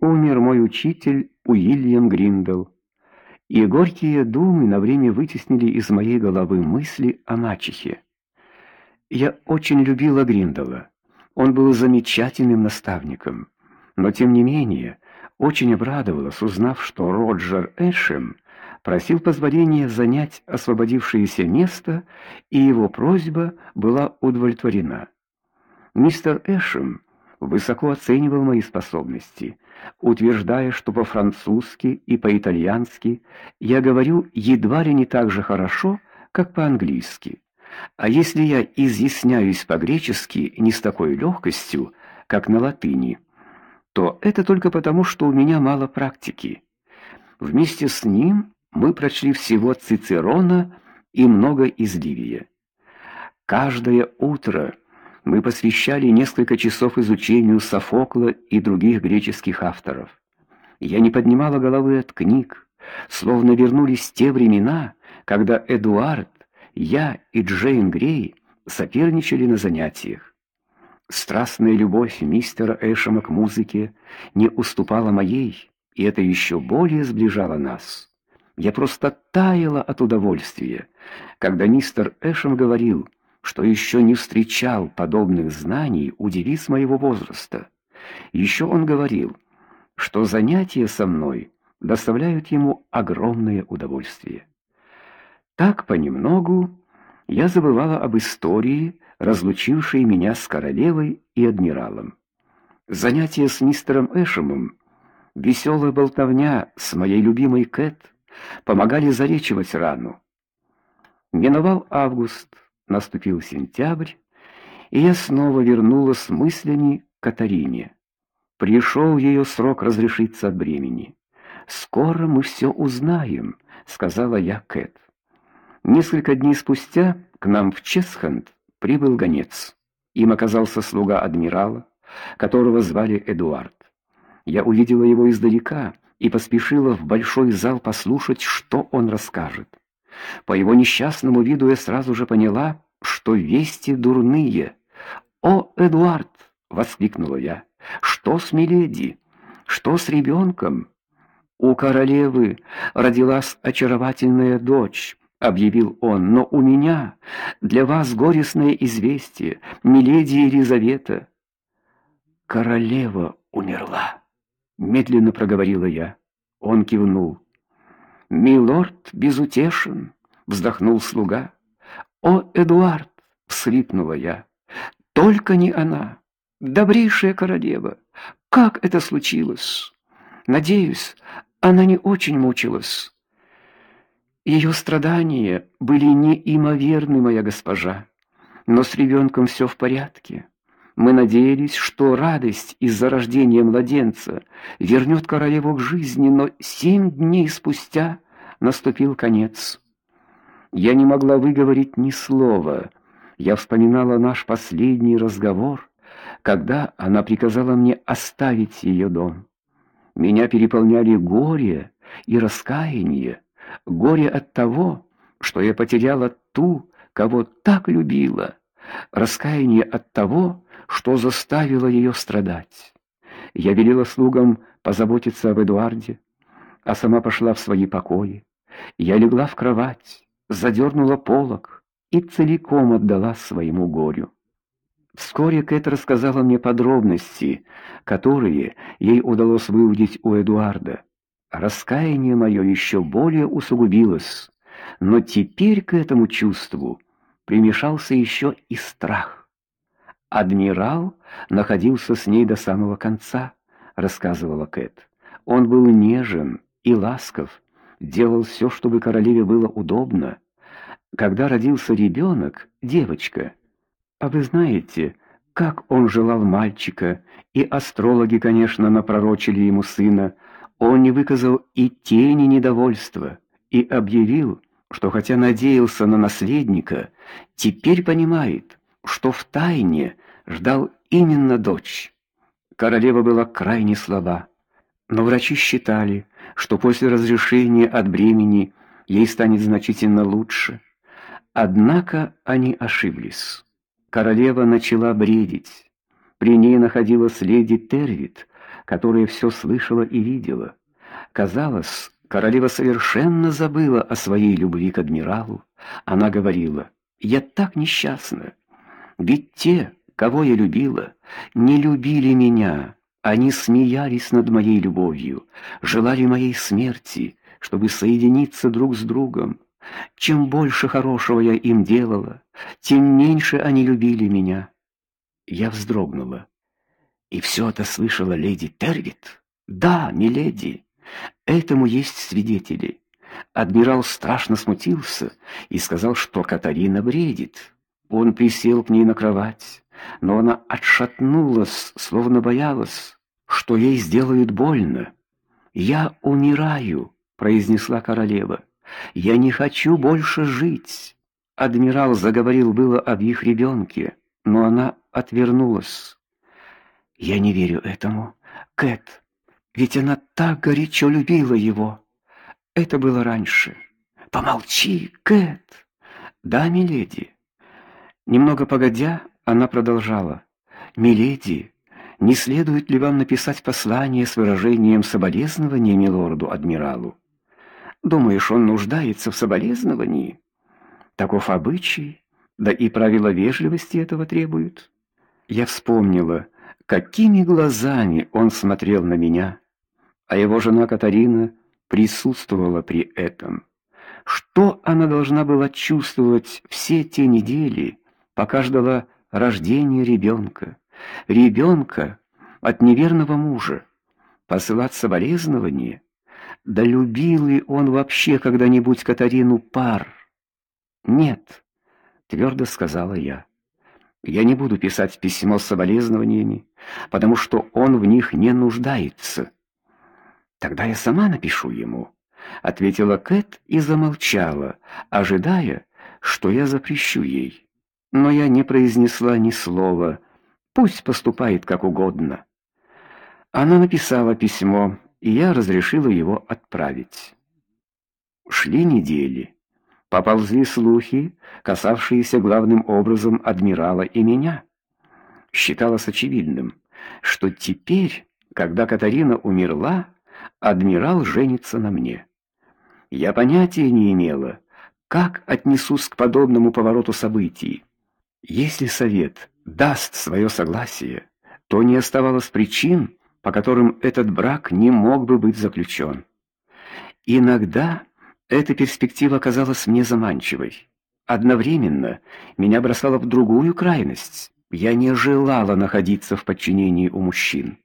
умер мой учитель Уильям Гриндел. И горькие думы на время вытеснили из моей головы мысли о мачехе. Я очень любила Гриндела. Он был замечательным наставником, но тем не менее очень обрадовалась, узнав, что Роджер Эшем просил позволения занять освободившееся место, и его просьба была удовлетворена. Мистер Эшем высоко оценивал мои способности, утверждая, что по-французски и по-итальянски я говорю едва ли не так же хорошо, как по-английски. А если я изъясняюсь по-гречески не с такой легкостью, как на латыни, то это только потому, что у меня мало практики. Вместе с ним мы прочли всего Цицерона и много из Ливия. Каждое утро мы посвящали несколько часов изучению Софокла и других греческих авторов. Я не поднимала головы от книг, словно вернулись те времена, когда Эдуард, я и Джейн Грей соперничали на занятиях. Страстная любовь мистера Эшема к музыке не уступала моей, и это еще более сближало нас. Я просто таяла от удовольствия, когда мистер Эшем говорил, что еще не встречал подобных знаний у девиц моего возраста. Еще он говорил, что занятия со мной доставляют ему огромное удовольствие. Так понемногу я забывала об истории, разлучившей меня с королевой и адмиралом. Занятия с мистером Эшемом, веселая болтовня с моей любимой Кэт помогали залечивать рану. Миновал август, Наступил сентябрь, и я снова вернулась мыслями к Катарине. Пришел ее срок разрешиться от бремени. Скоро мы все узнаем, сказала я Кэт. Несколько дней спустя к нам в Чесхант прибыл гонец. Им оказался слуга адмирала, которого звали Эдуард. Я увидела его издалека и поспешила в большой зал послушать, что он расскажет. По его несчастному виду я сразу же поняла, что вести дурные. "О, Эдуард!" воскликнула я. "Что с миледи? Что с ребенком?» У королевы родилась очаровательная дочь, объявил он. Но у меня для вас горестное известие, миледи Елизавета. Королева умерла, медленно проговорила я. Он кивнул. Милорд безутешен, вздохнул слуга. О, Эдуард, всхлипнула я. Только не она, добрейшая королева. Как это случилось? Надеюсь, она не очень мучилась. Ее страдания были неимоверны, моя госпожа. Но с ребенком все в порядке. Мы надеялись, что радость из-за рождения младенца вернет королеву к жизни, но семь дней спустя наступил конец. Я не могла выговорить ни слова. Я вспоминала наш последний разговор, когда она приказала мне оставить ее дом. Меня переполняли горе и раскаяние, горе от того, что я потеряла ту, кого так любила, раскаяние от того, что заставило ее страдать. Я велела слугам позаботиться об Эдуарде, а сама пошла в свои покои. Я легла в кровать, задернула полог и целиком отдалась своему горю. Вскоре Кэт рассказала мне подробности, которые ей удалось выудить у Эдуарда. Раскаяние мое еще более усугубилось, но теперь к этому чувству примешался еще и страх. Адмирал находился с ней до самого конца, рассказывала Кэт. Он был нежен и ласков, делал все, чтобы королеве было удобно. Когда родился ребенок, девочка, а вы знаете, как он желал мальчика, и астрологи, конечно, напророчили ему сына, он не выказал и тени недовольства и объявил, что хотя надеялся на наследника, теперь понимает, что в тайне ждал именно дочь. Королева была крайне слаба. Но врачи считали, что после разрешения от бремени ей станет значительно лучше. Однако они ошиблись. Королева начала бредить. При ней находилась леди Тервит, которая все слышала и видела. Казалось, королева совершенно забыла о своей любви к адмиралу. Она говорила: "Я так несчастна. Ведь те, кого я любила, не любили меня. Они смеялись над моей любовью, желали моей смерти, чтобы соединиться друг с другом. Чем больше хорошего я им делала, тем меньше они любили меня". Я вздрогнула. И все это слышала леди Тервит? Да, миледи. Этому есть свидетели. Адмирал страшно смутился и сказал, что Катарина бредит. Он присел к ней на кровать, но она отшатнулась, словно боялась, что ей сделают больно. "Я умираю", произнесла королева. "Я не хочу больше жить". Адмирал заговорил было об их ребенке, но она отвернулась. Я не верю этому. Кэт, ведь она так горячо любила его. Это было раньше. Помолчи, Кэт. Да, миледи. Немного погодя, она продолжала: "Миледи, не следует ли вам написать послание с выражением соболезнования милорду адмиралу? Думаешь, он нуждается в соболезновании? Таков обычай, да и правила вежливости этого требуют". Я вспомнила, какими глазами он смотрел на меня, а его жена Катарина присутствовала при этом. Что она должна была чувствовать все те недели, пока ждала рождения ребенка, ребенка от неверного мужа, посылать соболезнования? Да любил ли он вообще когда-нибудь Катарину пар? Нет, твердо сказала я. Я не буду писать письмо с соболезнованиями, потому что он в них не нуждается. Тогда я сама напишу ему, ответила Кэт и замолчала, ожидая, что я запрещу ей. Но я не произнесла ни слова. Пусть поступает как угодно. Она написала письмо, и я разрешила его отправить. Шли недели. Поползли слухи, касавшиеся главным образом адмирала и меня. Считалось очевидным, что теперь, когда Катарина умерла, адмирал женится на мне. Я понятия не имела, как отнесусь к подобному повороту событий. Если совет даст свое согласие, то не оставалось причин, по которым этот брак не мог бы быть заключен. Иногда эта перспектива казалась мне заманчивой. Одновременно меня бросало в другую крайность. Я не желала находиться в подчинении у мужчин.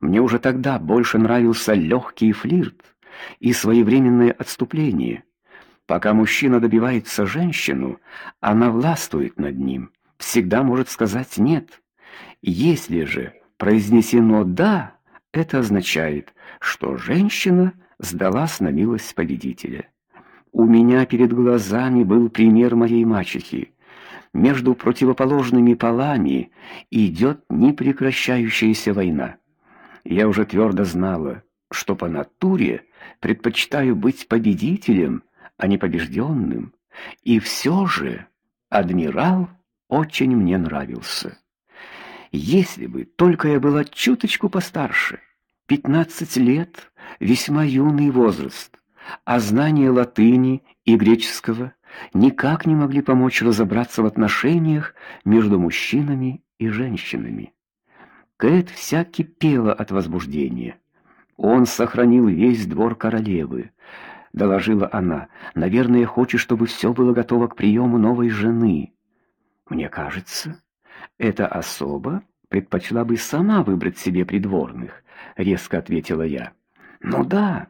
Мне уже тогда больше нравился легкий флирт и своевременное отступление. Пока мужчина добивается женщину, она властвует над ним, всегда может сказать нет. Если же произнесено да, это означает, что женщина сдалась на милость победителя. У меня перед глазами был пример моей мачехи. Между противоположными полами идет непрекращающаяся война. Я уже твердо знала, что по натуре предпочитаю быть победителем, а не побежденным. И все же адмирал очень мне нравился. Если бы только я была чуточку постарше, пятнадцать лет весьма юный возраст а знания латыни и греческого никак не могли помочь разобраться в отношениях между мужчинами и женщинами. Кэт вся кипела от возбуждения. Он сохранил весь двор королевы, доложила она. Наверное, хочет, чтобы все было готово к приему новой жены. Мне кажется, эта особа предпочла бы сама выбрать себе придворных, резко ответила я. Ну да,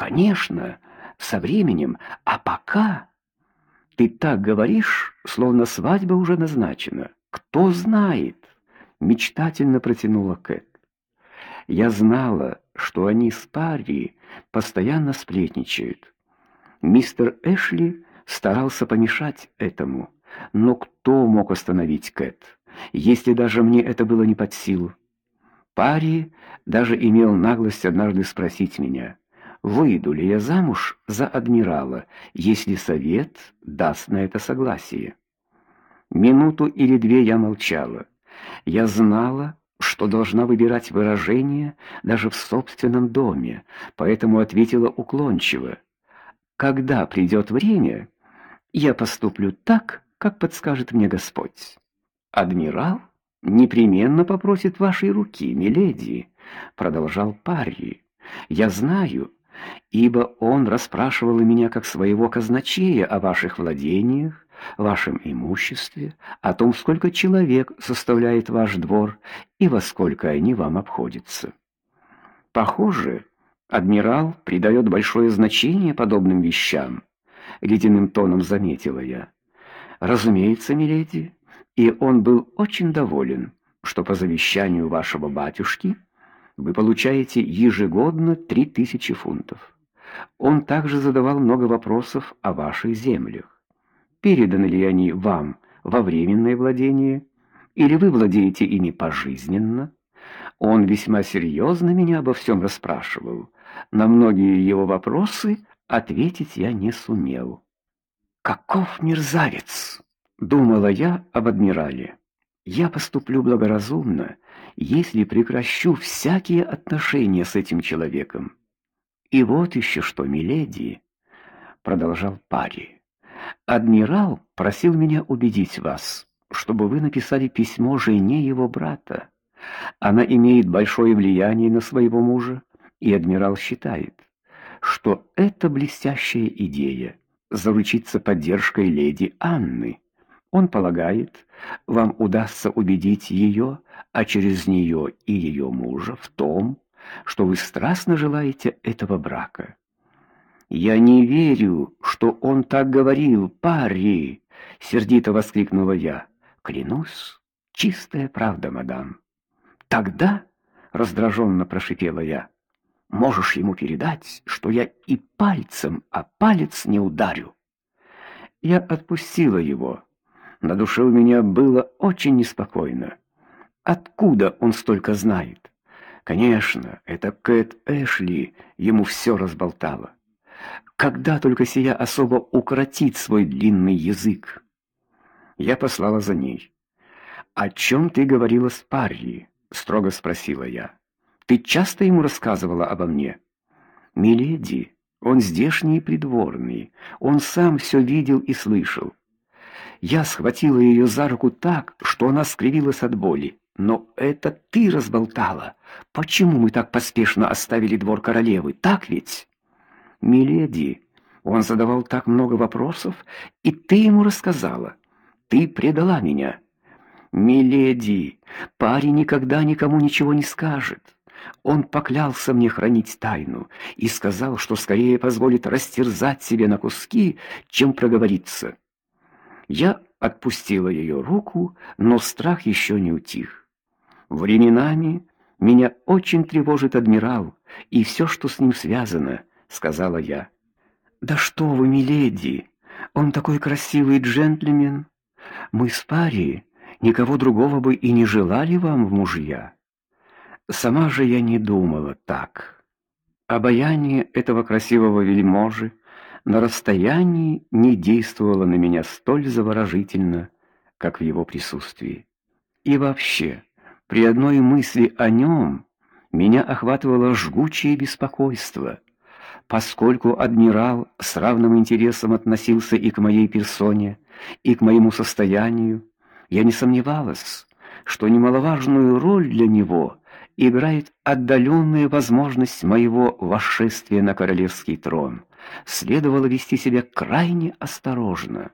Конечно, со временем, а пока ты так говоришь, словно свадьба уже назначена. Кто знает? мечтательно протянула Кэт. Я знала, что они с Парри постоянно сплетничают. Мистер Эшли старался помешать этому, но кто мог остановить Кэт, если даже мне это было не под силу? Парри даже имел наглость однажды спросить меня: выйду ли я замуж за адмирала, если совет даст на это согласие. Минуту или две я молчала. Я знала, что должна выбирать выражения даже в собственном доме, поэтому ответила уклончиво: "Когда придет время, я поступлю так, как подскажет мне Господь. Адмирал непременно попросит вашей руки, миледи", продолжал Парри. "Я знаю, ибо он расспрашивал меня как своего казначея о ваших владениях, вашем имуществе, о том, сколько человек составляет ваш двор и во сколько они вам обходятся. Похоже, адмирал придает большое значение подобным вещам, ледяным тоном заметила я. Разумеется, миледи, и он был очень доволен, что по завещанию вашего батюшки вы получаете ежегодно три тысячи фунтов. Он также задавал много вопросов о ваших землях. Переданы ли они вам во временное владение, или вы владеете ими пожизненно? Он весьма серьезно меня обо всем расспрашивал. На многие его вопросы ответить я не сумел. Каков мерзавец, думала я об адмирале. Я поступлю благоразумно, если прекращу всякие отношения с этим человеком. И вот еще что, миледи, продолжал Пари. Адмирал просил меня убедить вас, чтобы вы написали письмо жене его брата. Она имеет большое влияние на своего мужа, и адмирал считает, что это блестящая идея заручиться поддержкой леди Анны. Он полагает, вам удастся убедить ее, а через нее и ее мужа в том, что вы страстно желаете этого брака. Я не верю, что он так говорил, пари, сердито воскликнула я. Клянусь, чистая правда, мадам. Тогда раздраженно прошипела я. Можешь ему передать, что я и пальцем о палец не ударю. Я отпустила его. На душе у меня было очень неспокойно. Откуда он столько знает? Конечно, это Кэт Эшли ему все разболтала. Когда только сия особо укоротит свой длинный язык. Я послала за ней. "О чем ты говорила с Парри?" строго спросила я. "Ты часто ему рассказывала обо мне?" "Миледи, он здешний придворный, он сам все видел и слышал. Я схватила ее за руку так, что она скривилась от боли. Но это ты разболтала. Почему мы так поспешно оставили двор королевы? Так ведь? Миледи, он задавал так много вопросов, и ты ему рассказала. Ты предала меня. Миледи, парень никогда никому ничего не скажет. Он поклялся мне хранить тайну и сказал, что скорее позволит растерзать себе на куски, чем проговориться. Я отпустила ее руку, но страх еще не утих. Временами меня очень тревожит адмирал и все, что с ним связано, сказала я. Да что вы, миледи? Он такой красивый джентльмен. Мы с Пари никого другого бы и не желали вам в мужья. Сама же я не думала так. Обаяние этого красивого вельможи на расстоянии не действовало на меня столь заворожительно, как в его присутствии. И вообще, при одной мысли о нем меня охватывало жгучее беспокойство, поскольку адмирал с равным интересом относился и к моей персоне, и к моему состоянию. Я не сомневалась, что немаловажную роль для него играет отдаленная возможность моего восшествия на королевский трон следовало вести себя крайне осторожно.